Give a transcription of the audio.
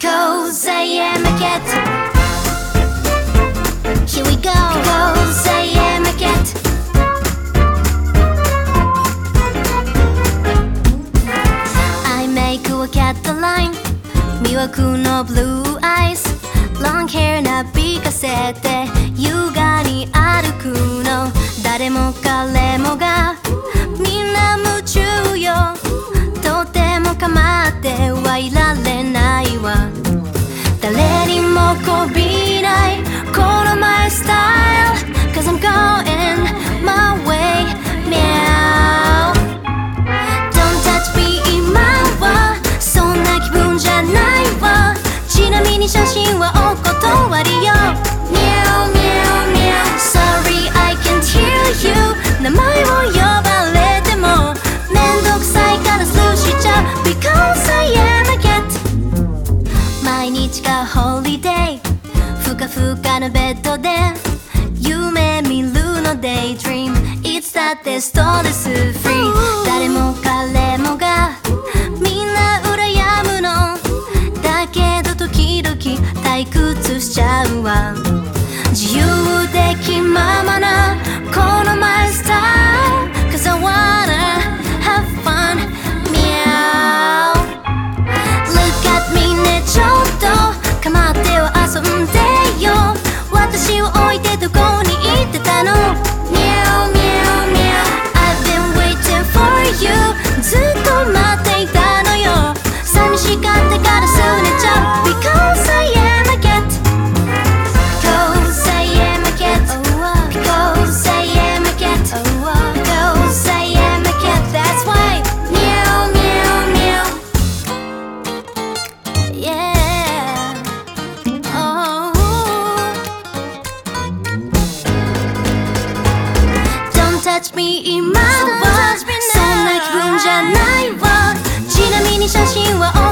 Because I am a cat Here we go Because I am a cat I make a cat line 魅惑の blue eyes Long hair なびかせて優雅に歩くの誰も彼 日がホリデーふかふかなベッドで夢見るの Daydream いつだってストレスフリー。誰も彼もがみんな羨むの。だけど時々退屈しちゃうわ。自由で気ままな touch me 今はそんな気分じゃないわちなみに写真は